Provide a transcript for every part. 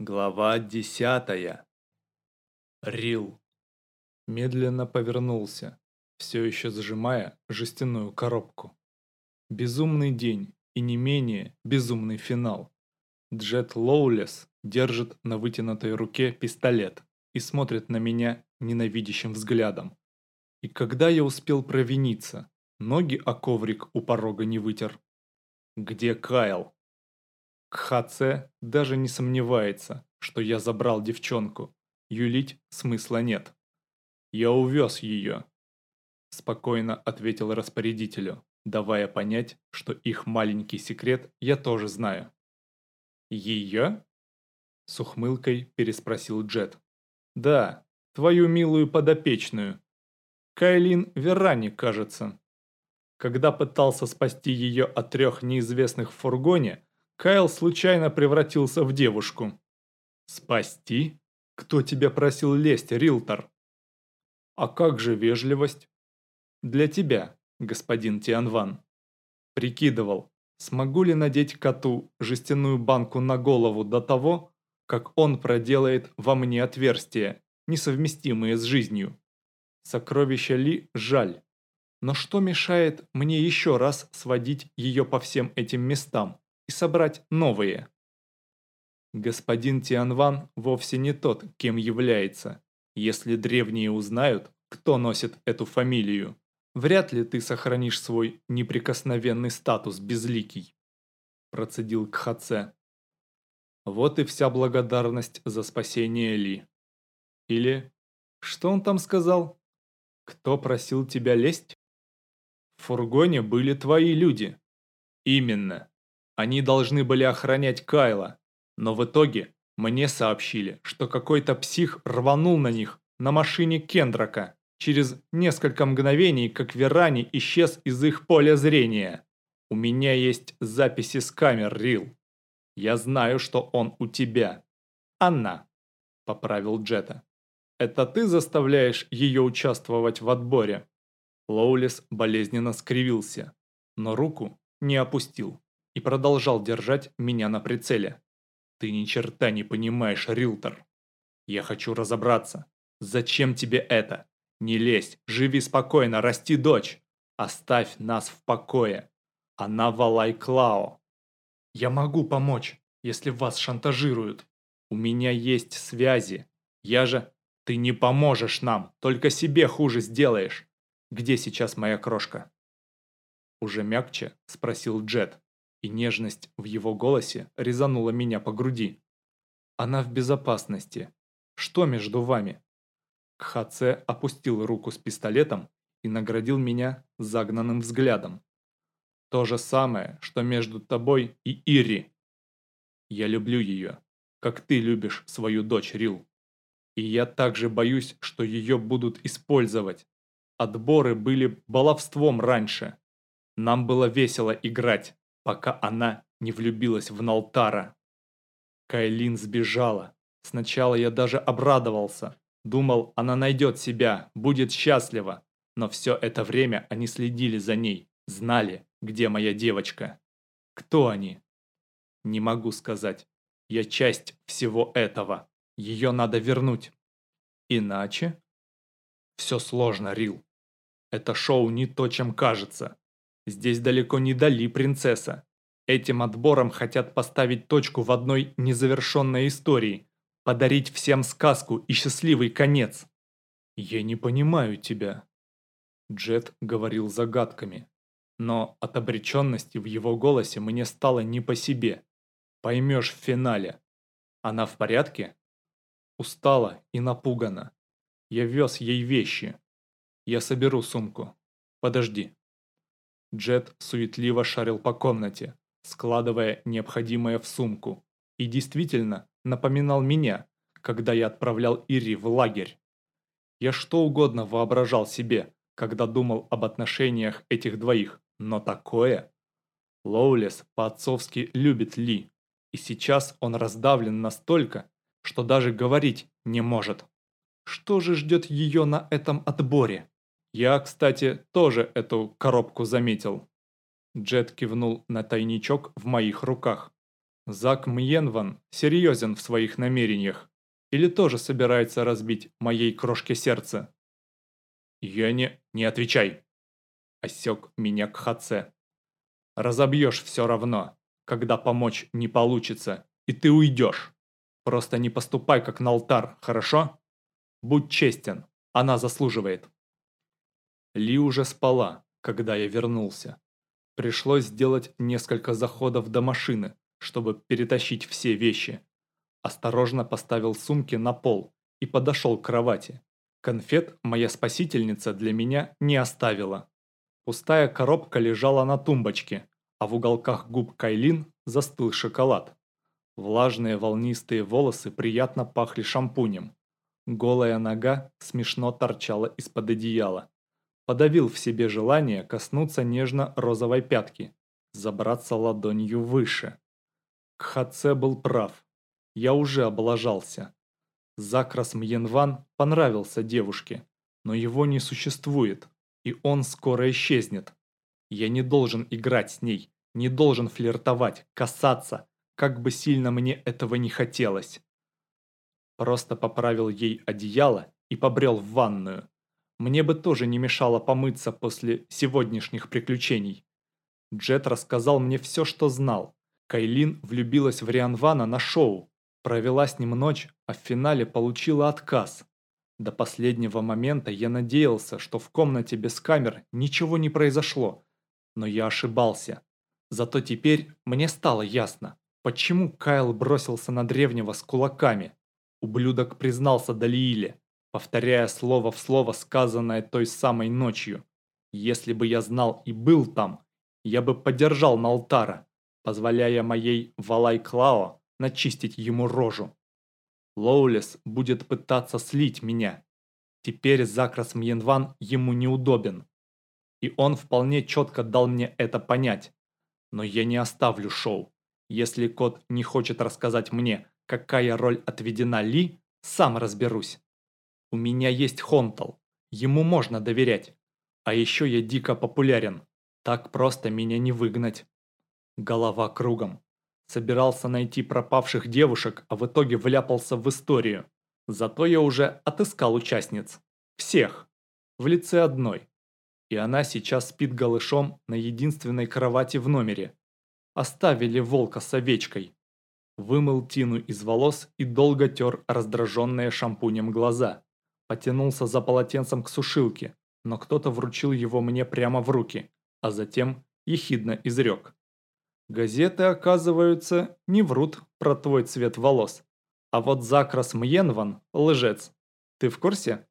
Глава десятая. Рил. Медленно повернулся, все еще сжимая жестяную коробку. Безумный день и не менее безумный финал. Джет Лоулес держит на вытянутой руке пистолет и смотрит на меня ненавидящим взглядом. И когда я успел провиниться, ноги о коврик у порога не вытер. Где Кайл? Кхаце даже не сомневается, что я забрал девчонку. Юлить смысла нет. Я увез ее. Спокойно ответил распорядителю, давая понять, что их маленький секрет я тоже знаю. Ее? С ухмылкой переспросил Джет. Да, твою милую подопечную. Кайлин Верани, кажется. Когда пытался спасти ее от трех неизвестных в фургоне, Кайл случайно превратился в девушку. «Спасти? Кто тебя просил лезть, Рилтор?» «А как же вежливость?» «Для тебя, господин Тианван». Прикидывал, смогу ли надеть коту жестяную банку на голову до того, как он проделает во мне отверстия, несовместимые с жизнью. Сокровища Ли жаль. Но что мешает мне еще раз сводить ее по всем этим местам? И собрать новые. Господин Тианван вовсе не тот, кем является. Если древние узнают, кто носит эту фамилию, вряд ли ты сохранишь свой неприкосновенный статус безликий. Процедил Кхаце. Вот и вся благодарность за спасение Ли. Или, что он там сказал? Кто просил тебя лезть? В фургоне были твои люди. Именно. Они должны были охранять Кайла, но в итоге мне сообщили, что какой-то псих рванул на них на машине Кендрака. Через несколько мгновений, как Верани исчез из их поля зрения. У меня есть записи с камер, Рил. Я знаю, что он у тебя. Она, поправил Джета. Это ты заставляешь ее участвовать в отборе? Лоулис болезненно скривился, но руку не опустил и продолжал держать меня на прицеле. «Ты ни черта не понимаешь, Рилтор. Я хочу разобраться. Зачем тебе это? Не лезь, живи спокойно, расти дочь. Оставь нас в покое. Она Валай Клао. Я могу помочь, если вас шантажируют. У меня есть связи. Я же... Ты не поможешь нам, только себе хуже сделаешь. Где сейчас моя крошка?» Уже мягче спросил Джет и нежность в его голосе резанула меня по груди. «Она в безопасности. Что между вами?» Кхаце опустил руку с пистолетом и наградил меня загнанным взглядом. «То же самое, что между тобой и Ири. Я люблю ее, как ты любишь свою дочь, Рил. И я также боюсь, что ее будут использовать. Отборы были баловством раньше. Нам было весело играть, пока она не влюбилась в Налтара. Кайлин сбежала. Сначала я даже обрадовался. Думал, она найдет себя, будет счастлива. Но все это время они следили за ней, знали, где моя девочка. Кто они? Не могу сказать. Я часть всего этого. Ее надо вернуть. Иначе? Все сложно, Рил. Это шоу не то, чем кажется. Здесь далеко не Дали принцесса. Этим отбором хотят поставить точку в одной незавершенной истории, подарить всем сказку и счастливый конец. Я не понимаю тебя. Джет говорил загадками, но от обреченности в его голосе мне стало не по себе. Поймешь в финале. Она в порядке? Устала и напугана. Я вез ей вещи. Я соберу сумку. Подожди. Джет суетливо шарил по комнате, складывая необходимое в сумку. И действительно напоминал меня, когда я отправлял Ири в лагерь. Я что угодно воображал себе, когда думал об отношениях этих двоих, но такое... Лоулес по-отцовски любит Ли, и сейчас он раздавлен настолько, что даже говорить не может. Что же ждет ее на этом отборе? Я, кстати, тоже эту коробку заметил. Джет кивнул на тайничок в моих руках. Зак Мьенван серьезен в своих намерениях или тоже собирается разбить моей крошке сердце? Я не... не отвечай. Осек меня Кхаце. Разобьешь все равно, когда помочь не получится, и ты уйдешь. Просто не поступай как на алтар, хорошо? Будь честен, она заслуживает. Ли уже спала, когда я вернулся. Пришлось сделать несколько заходов до машины, чтобы перетащить все вещи. Осторожно поставил сумки на пол и подошел к кровати. Конфет моя спасительница для меня не оставила. Пустая коробка лежала на тумбочке, а в уголках губ Кайлин застыл шоколад. Влажные волнистые волосы приятно пахли шампунем. Голая нога смешно торчала из-под одеяла подавил в себе желание коснуться нежно-розовой пятки, забраться ладонью выше. Кхаце был прав. Я уже облажался. Закрас Мьенван понравился девушке, но его не существует, и он скоро исчезнет. Я не должен играть с ней, не должен флиртовать, касаться, как бы сильно мне этого не хотелось. Просто поправил ей одеяло и побрел в ванную. Мне бы тоже не мешало помыться после сегодняшних приключений. Джет рассказал мне все, что знал. Кайлин влюбилась в Рианвана на шоу, провела с ним ночь, а в финале получила отказ. До последнего момента я надеялся, что в комнате без камер ничего не произошло, но я ошибался. Зато теперь мне стало ясно, почему Кайл бросился на древнего с кулаками. Ублюдок признался Далииле, повторяя слово в слово сказанное той самой ночью. Если бы я знал и был там, я бы поддержал Налтара, позволяя моей Валай-Клао начистить ему рожу. Лоулес будет пытаться слить меня. Теперь Закрас Мьенван ему неудобен. И он вполне четко дал мне это понять. Но я не оставлю шоу. Если кот не хочет рассказать мне, какая роль отведена Ли, сам разберусь. У меня есть Хонтал. Ему можно доверять. А еще я дико популярен. Так просто меня не выгнать. Голова кругом. Собирался найти пропавших девушек, а в итоге вляпался в историю. Зато я уже отыскал участниц. Всех. В лице одной. И она сейчас спит голышом на единственной кровати в номере. Оставили волка с овечкой. Вымыл Тину из волос и долго тер раздраженные шампунем глаза. Потянулся за полотенцем к сушилке, но кто-то вручил его мне прямо в руки, а затем ехидно изрек. Газеты, оказываются, не врут про твой цвет волос. А вот Закрас Мьенван – лжец. Ты в курсе?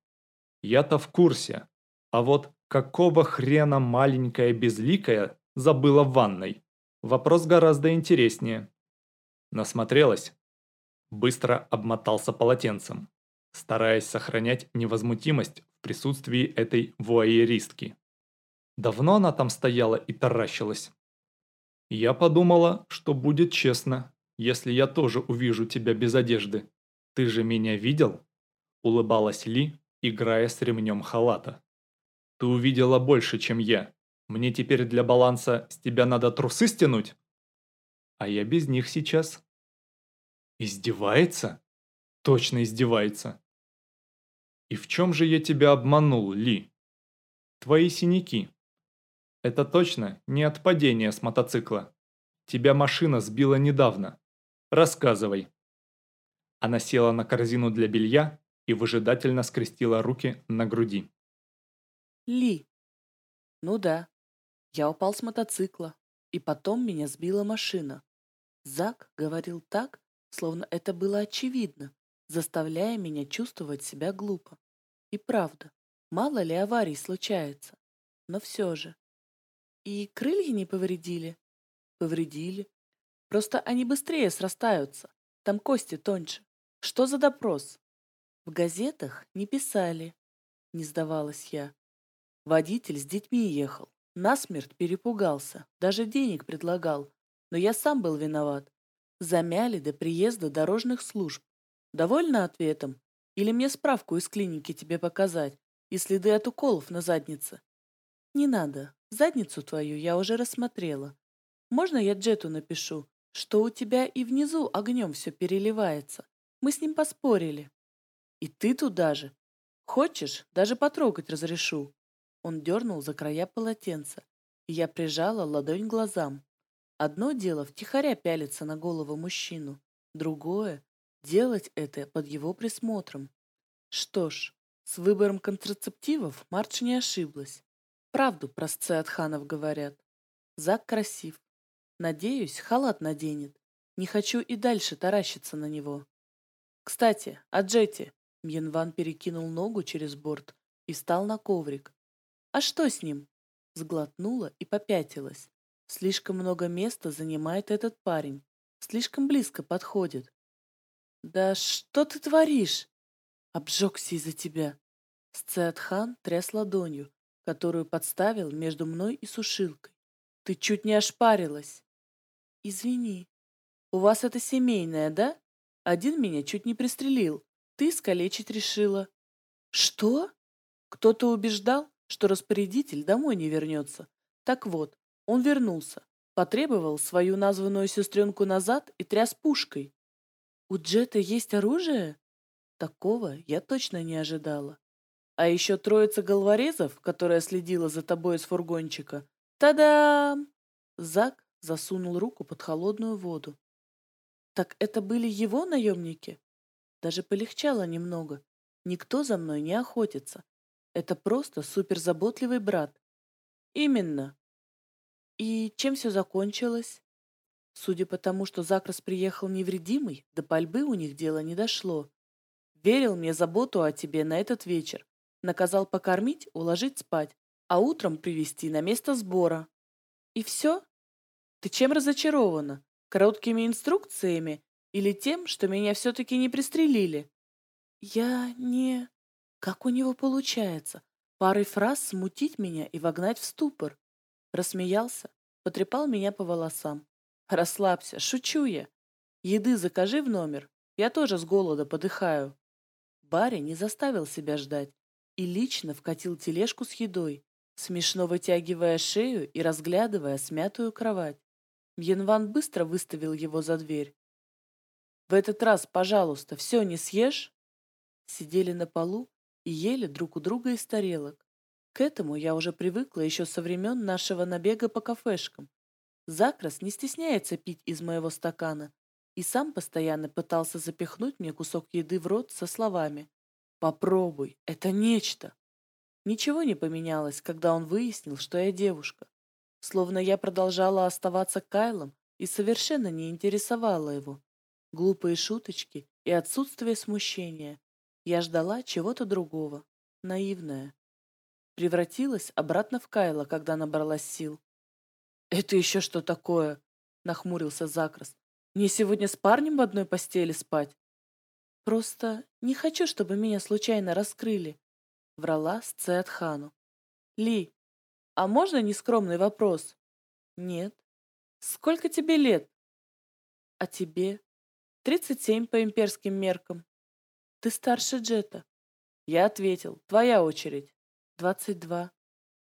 Я-то в курсе. А вот какого хрена маленькая безликая забыла в ванной? Вопрос гораздо интереснее. Насмотрелась. Быстро обмотался полотенцем стараясь сохранять невозмутимость в присутствии этой вуайеристки. Давно она там стояла и таращилась. Я подумала, что будет честно, если я тоже увижу тебя без одежды. Ты же меня видел? Улыбалась Ли, играя с ремнем халата. Ты увидела больше, чем я. Мне теперь для баланса с тебя надо трусы стянуть? А я без них сейчас. Издевается? Точно издевается. И в чем же я тебя обманул, Ли? Твои синяки. Это точно не от падения с мотоцикла. Тебя машина сбила недавно. Рассказывай. Она села на корзину для белья и выжидательно скрестила руки на груди. Ли. Ну да. Я упал с мотоцикла, и потом меня сбила машина. Зак говорил так, словно это было очевидно заставляя меня чувствовать себя глупо. И правда, мало ли аварий случается. Но все же. И крылья не повредили? Повредили. Просто они быстрее срастаются. Там кости тоньше. Что за допрос? В газетах не писали. Не сдавалась я. Водитель с детьми ехал. Насмерть перепугался. Даже денег предлагал. Но я сам был виноват. Замяли до приезда дорожных служб. Довольна ответом? Или мне справку из клиники тебе показать и следы от уколов на заднице? Не надо. Задницу твою я уже рассмотрела. Можно я Джету напишу, что у тебя и внизу огнем все переливается. Мы с ним поспорили. И ты туда же. Хочешь, даже потрогать разрешу. Он дернул за края полотенца, и я прижала ладонь глазам. Одно дело втихаря пялиться на голову мужчину, другое — делать это под его присмотром. Что ж, с выбором контрацептивов Марч не ошиблась. Правду про сциатханов говорят. Зак красив. Надеюсь, халат наденет. Не хочу и дальше таращиться на него. Кстати, о Джете. Мьенван перекинул ногу через борт и встал на коврик. А что с ним? Сглотнула и попятилась. Слишком много места занимает этот парень. Слишком близко подходит. Да что ты творишь? Обжегся из-за тебя. Сцеатхан тряс ладонью, которую подставил между мной и сушилкой. Ты чуть не ошпарилась. Извини. У вас это семейное, да? Один меня чуть не пристрелил. Ты искалечить решила. Что? Кто-то убеждал, что распорядитель домой не вернется. Так вот, он вернулся, потребовал свою названную сестренку назад и тряс пушкой. У Джета есть оружие? Такого я точно не ожидала. А еще троица головорезов, которая следила за тобой из фургончика. Та-дам! Зак засунул руку под холодную воду. Так это были его наемники? Даже полегчало немного. Никто за мной не охотится. Это просто суперзаботливый брат. Именно. И чем все закончилось? Судя по тому, что Закрас приехал невредимый, до пальбы у них дело не дошло. Верил мне заботу о тебе на этот вечер. Наказал покормить, уложить спать, а утром привести на место сбора. И все? Ты чем разочарована? Короткими инструкциями или тем, что меня все-таки не пристрелили? Я не... Как у него получается? Парой фраз смутить меня и вогнать в ступор. Рассмеялся, потрепал меня по волосам. Расслабься, шучу я. Еды закажи в номер, я тоже с голода подыхаю. Барри не заставил себя ждать и лично вкатил тележку с едой, смешно вытягивая шею и разглядывая смятую кровать. Мьенван быстро выставил его за дверь. «В этот раз, пожалуйста, все не съешь?» Сидели на полу и ели друг у друга из тарелок. К этому я уже привыкла еще со времен нашего набега по кафешкам. Закрас не стесняется пить из моего стакана и сам постоянно пытался запихнуть мне кусок еды в рот со словами «Попробуй, это нечто». Ничего не поменялось, когда он выяснил, что я девушка. Словно я продолжала оставаться Кайлом и совершенно не интересовала его. Глупые шуточки и отсутствие смущения. Я ждала чего-то другого, наивная превратилась обратно в Кайла, когда набралась сил. «Это еще что такое?» — нахмурился Закрас. «Мне сегодня с парнем в одной постели спать?» «Просто не хочу, чтобы меня случайно раскрыли», — врала Сцеатхану. «Ли, а можно нескромный вопрос?» «Нет». «Сколько тебе лет?» «А тебе?» «Тридцать семь по имперским меркам». «Ты старше Джета». Я ответил. «Твоя очередь». Двадцать два.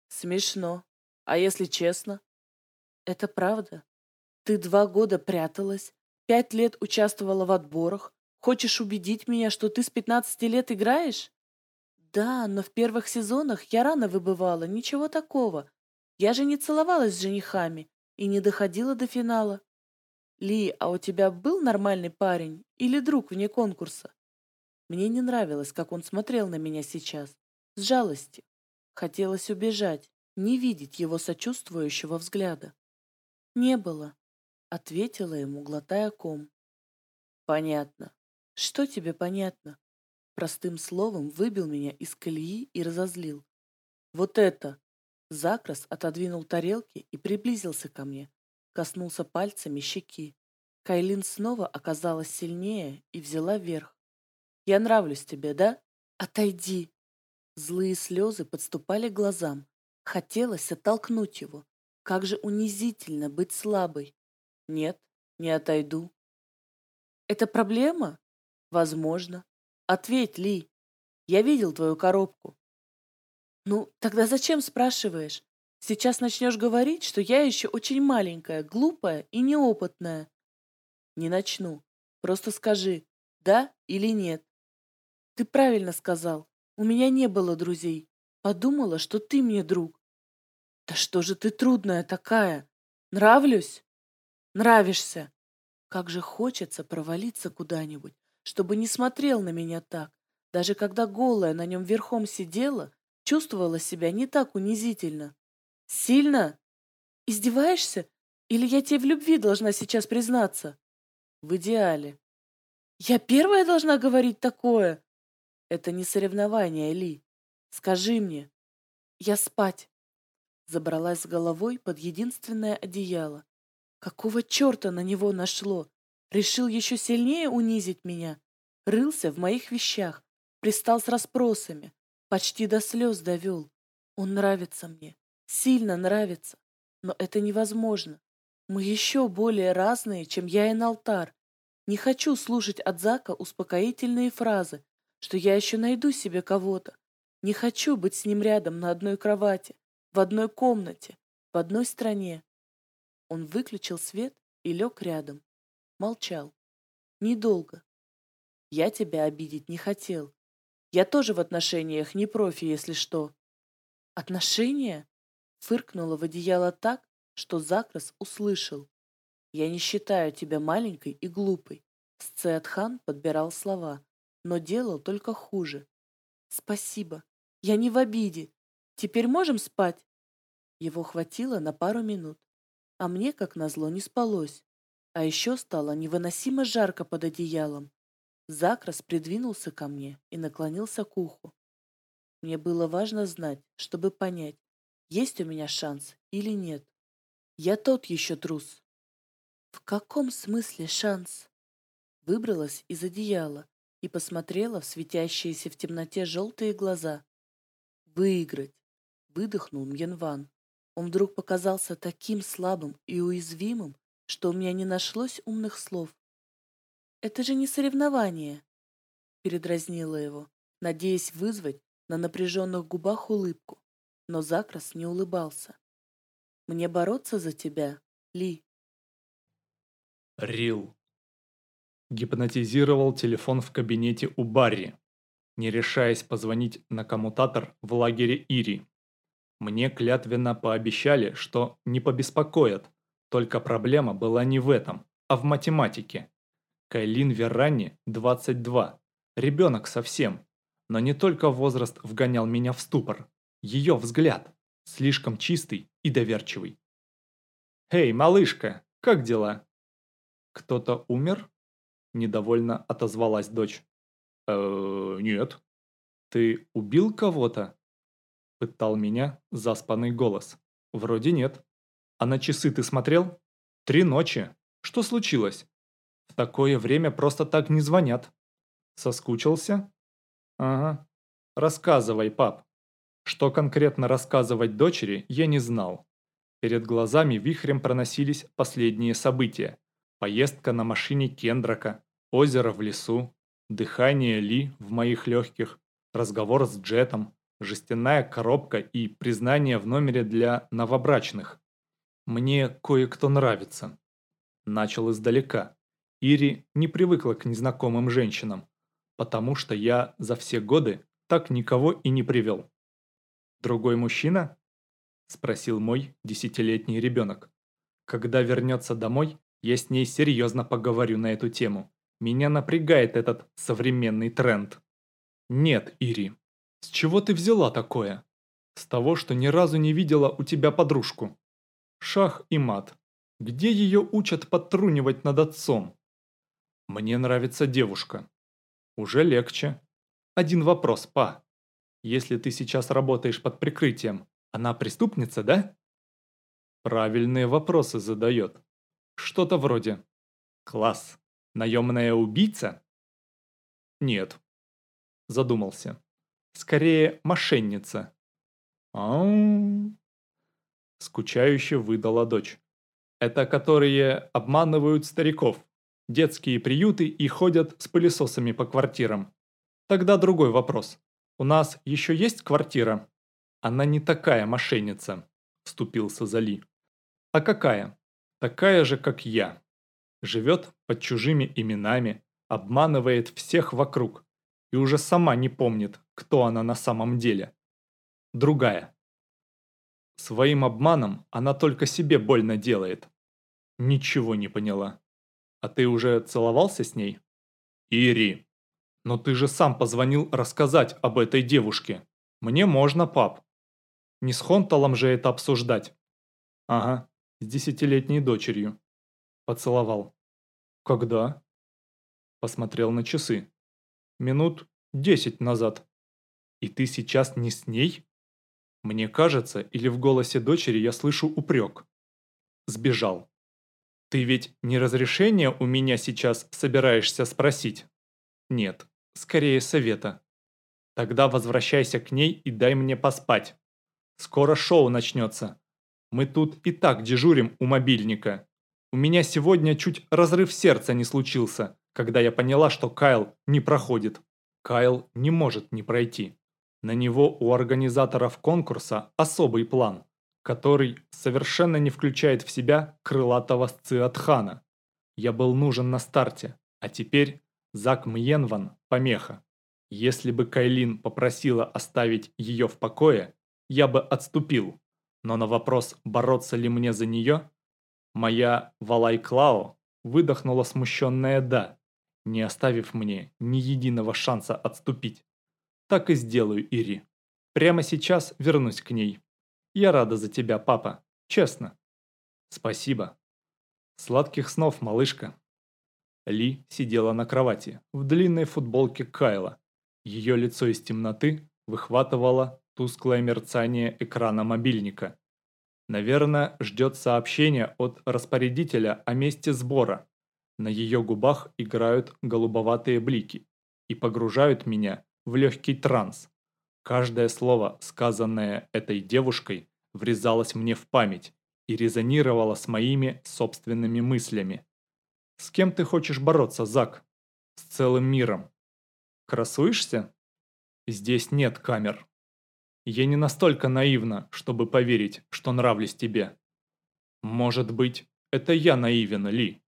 Смешно. А если честно? Это правда. Ты два года пряталась, пять лет участвовала в отборах. Хочешь убедить меня, что ты с пятнадцати лет играешь? Да, но в первых сезонах я рано выбывала, ничего такого. Я же не целовалась с женихами и не доходила до финала. Ли, а у тебя был нормальный парень или друг вне конкурса? Мне не нравилось, как он смотрел на меня сейчас. С жалостью. Хотелось убежать, не видеть его сочувствующего взгляда. «Не было», — ответила ему, глотая ком. «Понятно. Что тебе понятно?» Простым словом выбил меня из колеи и разозлил. «Вот это!» Закрас отодвинул тарелки и приблизился ко мне, коснулся пальцами щеки. Кайлин снова оказалась сильнее и взяла верх. «Я нравлюсь тебе, да? Отойди!» Злые слезы подступали к глазам. Хотелось оттолкнуть его. Как же унизительно быть слабой. Нет, не отойду. Это проблема? Возможно. Ответь, Ли. Я видел твою коробку. Ну, тогда зачем спрашиваешь? Сейчас начнешь говорить, что я еще очень маленькая, глупая и неопытная. Не начну. Просто скажи, да или нет. Ты правильно сказал. У меня не было друзей. Подумала, что ты мне друг. Да что же ты трудная такая? Нравлюсь? Нравишься. Как же хочется провалиться куда-нибудь, чтобы не смотрел на меня так. Даже когда голая на нем верхом сидела, чувствовала себя не так унизительно. Сильно? Издеваешься? Или я тебе в любви должна сейчас признаться? В идеале. Я первая должна говорить такое? Это не соревнование, Ли. Скажи мне. Я спать. Забралась с головой под единственное одеяло. Какого черта на него нашло? Решил еще сильнее унизить меня? Рылся в моих вещах, пристал с расспросами, почти до слез довел. Он нравится мне, сильно нравится, но это невозможно. Мы еще более разные, чем я и Налтар. Не хочу слушать от Зака успокоительные фразы, что я еще найду себе кого-то. Не хочу быть с ним рядом на одной кровати, в одной комнате, в одной стране. Он выключил свет и лег рядом. Молчал. Недолго. Я тебя обидеть не хотел. Я тоже в отношениях не профи, если что. Отношения? Фыркнула в одеяло так, что Закрас услышал. «Я не считаю тебя маленькой и глупой». Сцеатхан подбирал слова, но делал только хуже. «Спасибо. Я не в обиде. Теперь можем спать?» Его хватило на пару минут, а мне, как назло, не спалось. А еще стало невыносимо жарко под одеялом. Закрас придвинулся ко мне и наклонился к уху. Мне было важно знать, чтобы понять, есть у меня шанс или нет. Я тот еще трус. В каком смысле шанс? Выбралась из одеяла и посмотрела в светящиеся в темноте желтые глаза. Выиграть, выдохнул Мьенван. Он вдруг показался таким слабым и уязвимым, что у меня не нашлось умных слов. «Это же не соревнование!» Передразнила его, надеясь вызвать на напряженных губах улыбку, но Закрас не улыбался. Мне бороться за тебя, Ли. Рил. Гипнотизировал телефон в кабинете у Барри, не решаясь позвонить на коммутатор в лагере Ири. Мне клятвенно пообещали, что не побеспокоят, только проблема была не в этом, а в математике. Кайлин Веррани 22, ребенок совсем, но не только возраст вгонял меня в ступор, ее взгляд слишком чистый и доверчивый. «Эй, малышка, как дела?» «Кто-то умер?» – недовольно отозвалась дочь. «Э, нет». «Ты убил кого-то?» – пытал меня заспанный голос. «Вроде нет». «А на часы ты смотрел?» «Три ночи. Что случилось?» «В такое время просто так не звонят». «Соскучился?» «Ага. Рассказывай, пап». Что конкретно рассказывать дочери, я не знал. Перед глазами вихрем проносились последние события. Поездка на машине Кендрака, озеро в лесу, дыхание Ли в моих легких, разговор с Джетом, жестяная коробка и признание в номере для новобрачных. Мне кое-кто нравится. Начал издалека. Ири не привыкла к незнакомым женщинам, потому что я за все годы так никого и не привел. «Другой мужчина?» – спросил мой десятилетний ребенок. «Когда вернется домой, я с ней серьезно поговорю на эту тему. Меня напрягает этот современный тренд». «Нет, Ири. С чего ты взяла такое?» «С того, что ни разу не видела у тебя подружку». «Шах и мат. Где ее учат подтрунивать над отцом?» «Мне нравится девушка». «Уже легче». «Один вопрос, па. Если ты сейчас работаешь под прикрытием, она преступница, да? Правильные вопросы задает. Что-то вроде. Класс. Наемная убийца? Нет. Задумался. Скорее, мошенница. Ау. Скучающе выдала дочь. Это которые обманывают стариков. Детские приюты и ходят с пылесосами по квартирам. Тогда другой вопрос. «У нас еще есть квартира?» «Она не такая мошенница», – вступился Зали. «А какая?» «Такая же, как я. Живет под чужими именами, обманывает всех вокруг и уже сама не помнит, кто она на самом деле. Другая. Своим обманом она только себе больно делает. Ничего не поняла. А ты уже целовался с ней? Ири. Но ты же сам позвонил рассказать об этой девушке. Мне можно, пап. Не с Хонталом же это обсуждать. Ага, с десятилетней дочерью. Поцеловал. Когда? Посмотрел на часы. Минут десять назад. И ты сейчас не с ней? Мне кажется, или в голосе дочери я слышу упрек. Сбежал. Ты ведь не разрешение у меня сейчас собираешься спросить? Нет, скорее совета. Тогда возвращайся к ней и дай мне поспать. Скоро шоу начнется. Мы тут и так дежурим у мобильника. У меня сегодня чуть разрыв сердца не случился, когда я поняла, что Кайл не проходит. Кайл не может не пройти. На него у организаторов конкурса особый план, который совершенно не включает в себя крылатого Сциатхана. Я был нужен на старте, а теперь Зак Мьенван – помеха. Если бы Кайлин попросила оставить ее в покое, я бы отступил. Но на вопрос, бороться ли мне за нее, моя Валай Клао выдохнула смущенное «да», не оставив мне ни единого шанса отступить. Так и сделаю, Ири. Прямо сейчас вернусь к ней. Я рада за тебя, папа. Честно. Спасибо. Сладких снов, малышка. Ли сидела на кровати, в длинной футболке Кайла. Ее лицо из темноты выхватывало тусклое мерцание экрана мобильника. Наверное, ждет сообщения от распорядителя о месте сбора. На ее губах играют голубоватые блики и погружают меня в легкий транс. Каждое слово, сказанное этой девушкой, врезалось мне в память и резонировало с моими собственными мыслями. С кем ты хочешь бороться, Зак? С целым миром. Красуешься? Здесь нет камер. Я не настолько наивна, чтобы поверить, что нравлюсь тебе. Может быть, это я наивен, Ли.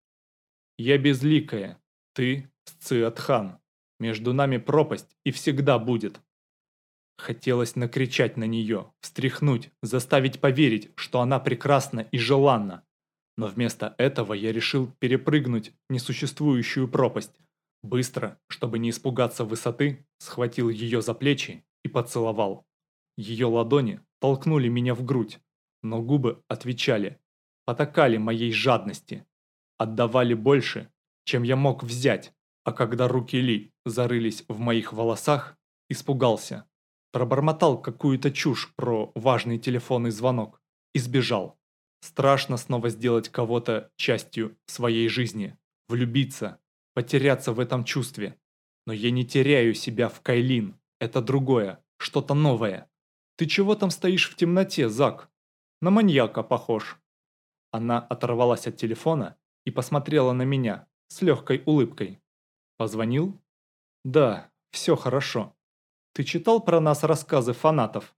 Я безликая, ты Сциатхан. Между нами пропасть и всегда будет. Хотелось накричать на нее, встряхнуть, заставить поверить, что она прекрасна и желанна. Но вместо этого я решил перепрыгнуть несуществующую пропасть. Быстро, чтобы не испугаться высоты, схватил ее за плечи и поцеловал. Ее ладони толкнули меня в грудь, но губы отвечали, потакали моей жадности, отдавали больше, чем я мог взять. А когда руки Ли зарылись в моих волосах, испугался. Пробормотал какую-то чушь про важный телефонный звонок и сбежал. Страшно снова сделать кого-то частью своей жизни, влюбиться, потеряться в этом чувстве. Но я не теряю себя в Кайлин. Это другое, что-то новое. Ты чего там стоишь в темноте, Зак? На маньяка похож. Она оторвалась от телефона и посмотрела на меня с легкой улыбкой. Позвонил? Да, все хорошо. Ты читал про нас рассказы фанатов?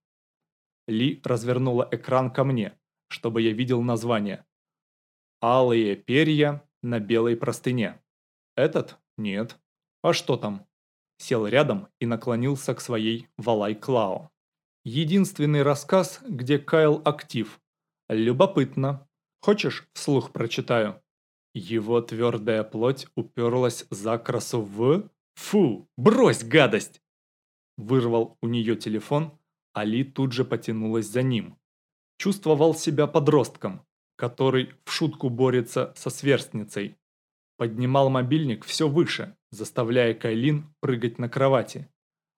Ли развернула экран ко мне, чтобы я видел название. Алые перья на белой простыне. Этот? Нет. А что там? Сел рядом и наклонился к своей Валай Клао. Единственный рассказ, где Кайл актив. Любопытно. Хочешь, вслух прочитаю? Его твердая плоть уперлась за красу в... Фу, брось гадость! Вырвал у нее телефон, Али тут же потянулась за ним. Чувствовал себя подростком, который в шутку борется со сверстницей. Поднимал мобильник все выше, заставляя Кайлин прыгать на кровати.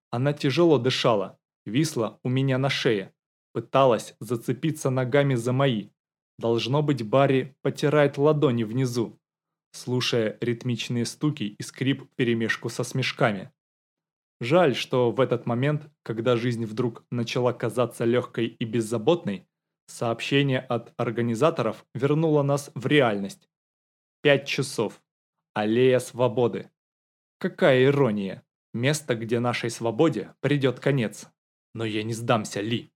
Она тяжело дышала, висла у меня на шее, пыталась зацепиться ногами за мои, Должно быть, Барри потирает ладони внизу, слушая ритмичные стуки и скрип перемешку со смешками. Жаль, что в этот момент, когда жизнь вдруг начала казаться легкой и беззаботной, сообщение от организаторов вернуло нас в реальность. Пять часов. Аллея свободы. Какая ирония. Место, где нашей свободе придет конец. Но я не сдамся, Ли.